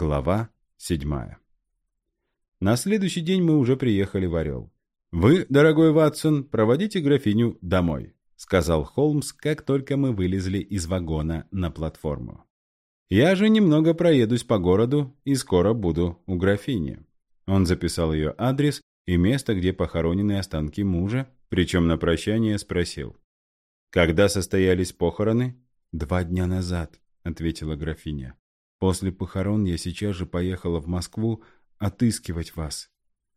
Глава седьмая. На следующий день мы уже приехали в Орел. «Вы, дорогой Ватсон, проводите графиню домой», сказал Холмс, как только мы вылезли из вагона на платформу. «Я же немного проедусь по городу и скоро буду у графини». Он записал ее адрес и место, где похоронены останки мужа, причем на прощание спросил. «Когда состоялись похороны?» «Два дня назад», — ответила графиня. После похорон я сейчас же поехала в Москву отыскивать вас.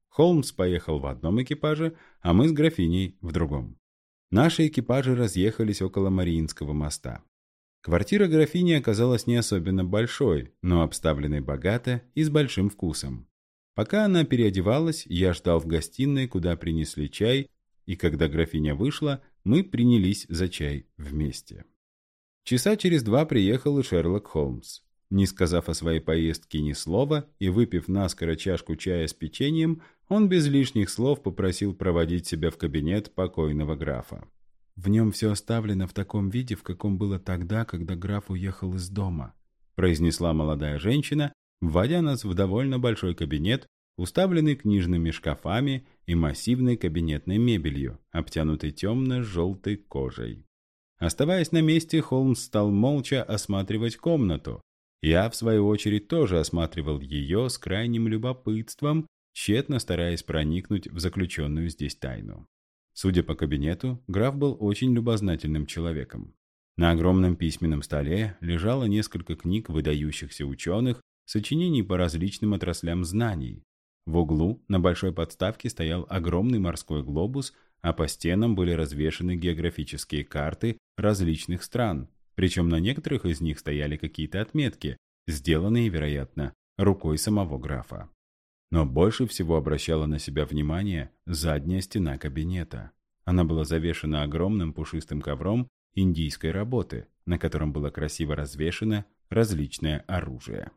Холмс поехал в одном экипаже, а мы с графиней в другом. Наши экипажи разъехались около Мариинского моста. Квартира графини оказалась не особенно большой, но обставленной богато и с большим вкусом. Пока она переодевалась, я ждал в гостиной, куда принесли чай, и когда графиня вышла, мы принялись за чай вместе. Часа через два приехал и Шерлок Холмс. Не сказав о своей поездке ни слова и выпив наскоро чашку чая с печеньем, он без лишних слов попросил проводить себя в кабинет покойного графа. «В нем все оставлено в таком виде, в каком было тогда, когда граф уехал из дома», произнесла молодая женщина, вводя нас в довольно большой кабинет, уставленный книжными шкафами и массивной кабинетной мебелью, обтянутой темно-желтой кожей. Оставаясь на месте, Холмс стал молча осматривать комнату, я, в свою очередь, тоже осматривал ее с крайним любопытством, тщетно стараясь проникнуть в заключенную здесь тайну. Судя по кабинету, граф был очень любознательным человеком. На огромном письменном столе лежало несколько книг выдающихся ученых, сочинений по различным отраслям знаний. В углу на большой подставке стоял огромный морской глобус, а по стенам были развешаны географические карты различных стран, причем на некоторых из них стояли какие-то отметки, сделанные, вероятно, рукой самого графа. Но больше всего обращала на себя внимание задняя стена кабинета. Она была завешена огромным пушистым ковром индийской работы, на котором было красиво развешено различное оружие.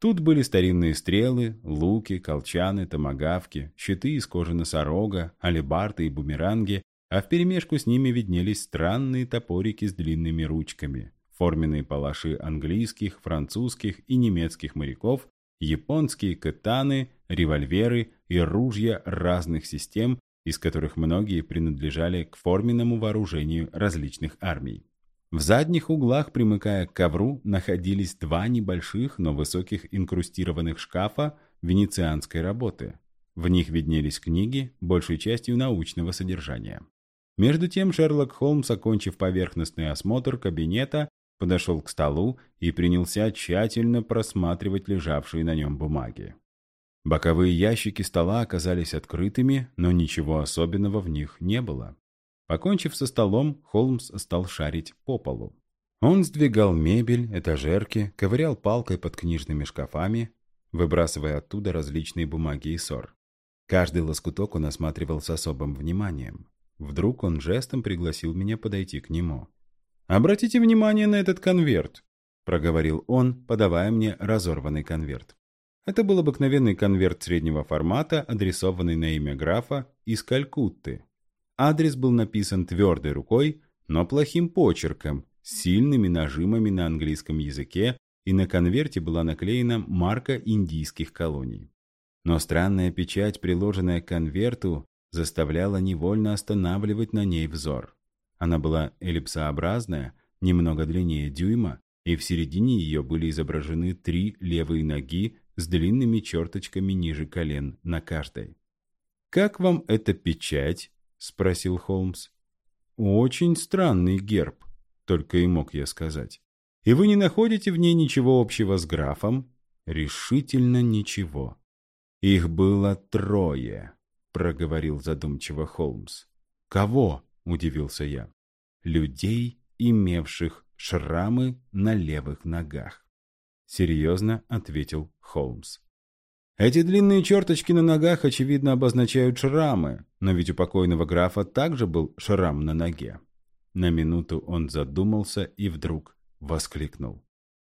Тут были старинные стрелы, луки, колчаны, томагавки, щиты из кожи носорога, алебарты и бумеранги, а вперемешку с ними виднелись странные топорики с длинными ручками, форменные палаши английских, французских и немецких моряков, японские катаны, револьверы и ружья разных систем, из которых многие принадлежали к форменному вооружению различных армий. В задних углах, примыкая к ковру, находились два небольших, но высоких инкрустированных шкафа венецианской работы. В них виднелись книги, большей частью научного содержания. Между тем Шерлок Холмс, окончив поверхностный осмотр кабинета, подошел к столу и принялся тщательно просматривать лежавшие на нем бумаги. Боковые ящики стола оказались открытыми, но ничего особенного в них не было. Покончив со столом, Холмс стал шарить по полу. Он сдвигал мебель, этажерки, ковырял палкой под книжными шкафами, выбрасывая оттуда различные бумаги и ссор. Каждый лоскуток он осматривал с особым вниманием. Вдруг он жестом пригласил меня подойти к нему. «Обратите внимание на этот конверт», — проговорил он, подавая мне разорванный конверт. Это был обыкновенный конверт среднего формата, адресованный на имя графа из Калькутты. Адрес был написан твердой рукой, но плохим почерком, сильными нажимами на английском языке, и на конверте была наклеена марка индийских колоний. Но странная печать, приложенная к конверту, заставляла невольно останавливать на ней взор. Она была эллипсообразная, немного длиннее дюйма, и в середине ее были изображены три левые ноги с длинными черточками ниже колен на каждой. «Как вам эта печать?» — спросил Холмс. «Очень странный герб», — только и мог я сказать. «И вы не находите в ней ничего общего с графом?» «Решительно ничего. Их было трое». — проговорил задумчиво Холмс. «Кого?» — удивился я. «Людей, имевших шрамы на левых ногах», — серьезно ответил Холмс. «Эти длинные черточки на ногах, очевидно, обозначают шрамы, но ведь у покойного графа также был шрам на ноге». На минуту он задумался и вдруг воскликнул.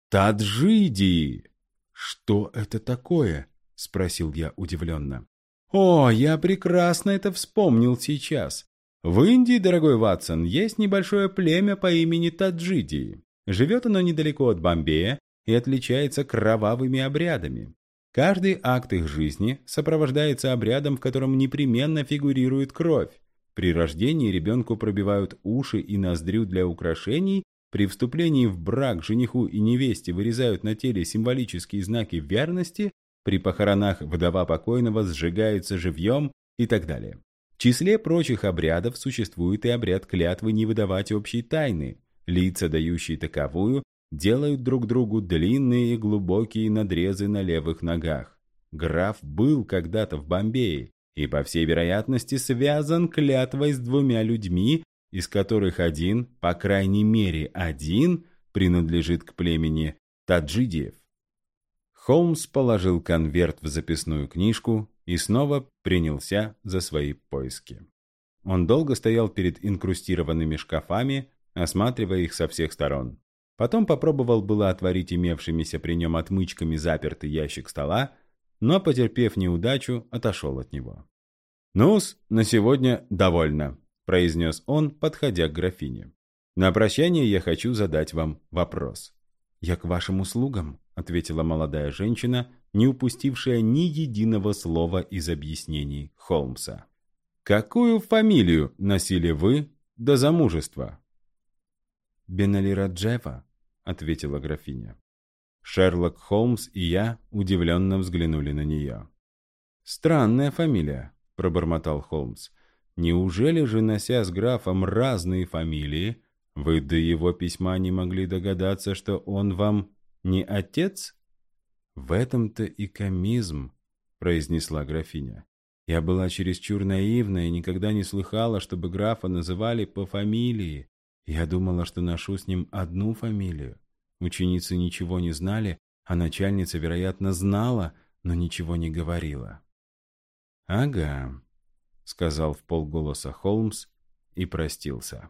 «Таджиди!» «Что это такое?» — спросил я удивленно. О, я прекрасно это вспомнил сейчас. В Индии, дорогой Ватсон, есть небольшое племя по имени Таджиди. Живет оно недалеко от Бомбея и отличается кровавыми обрядами. Каждый акт их жизни сопровождается обрядом, в котором непременно фигурирует кровь. При рождении ребенку пробивают уши и ноздрю для украшений, при вступлении в брак жениху и невесте вырезают на теле символические знаки верности, при похоронах вдова покойного сжигается живьем и так далее. В числе прочих обрядов существует и обряд клятвы не выдавать общей тайны. Лица, дающие таковую, делают друг другу длинные и глубокие надрезы на левых ногах. Граф был когда-то в Бомбее и, по всей вероятности, связан клятвой с двумя людьми, из которых один, по крайней мере один, принадлежит к племени таджидиев. Холмс положил конверт в записную книжку и снова принялся за свои поиски. Он долго стоял перед инкрустированными шкафами, осматривая их со всех сторон. Потом попробовал было отворить имевшимися при нем отмычками запертый ящик стола, но, потерпев неудачу, отошел от него. «Ну-с, на сегодня довольно», – произнес он, подходя к графине. «На прощание я хочу задать вам вопрос». «Я к вашим услугам», – ответила молодая женщина, не упустившая ни единого слова из объяснений Холмса. «Какую фамилию носили вы до замужества?» «Бенали ответила графиня. Шерлок Холмс и я удивленно взглянули на нее. «Странная фамилия», — пробормотал Холмс. «Неужели же, нося с графом разные фамилии, вы до его письма не могли догадаться, что он вам не отец?» «В этом-то и комизм», — произнесла графиня. «Я была чересчур наивна и никогда не слыхала, чтобы графа называли по фамилии. Я думала, что ношу с ним одну фамилию. Ученицы ничего не знали, а начальница, вероятно, знала, но ничего не говорила. «Ага», — сказал в полголоса Холмс и простился.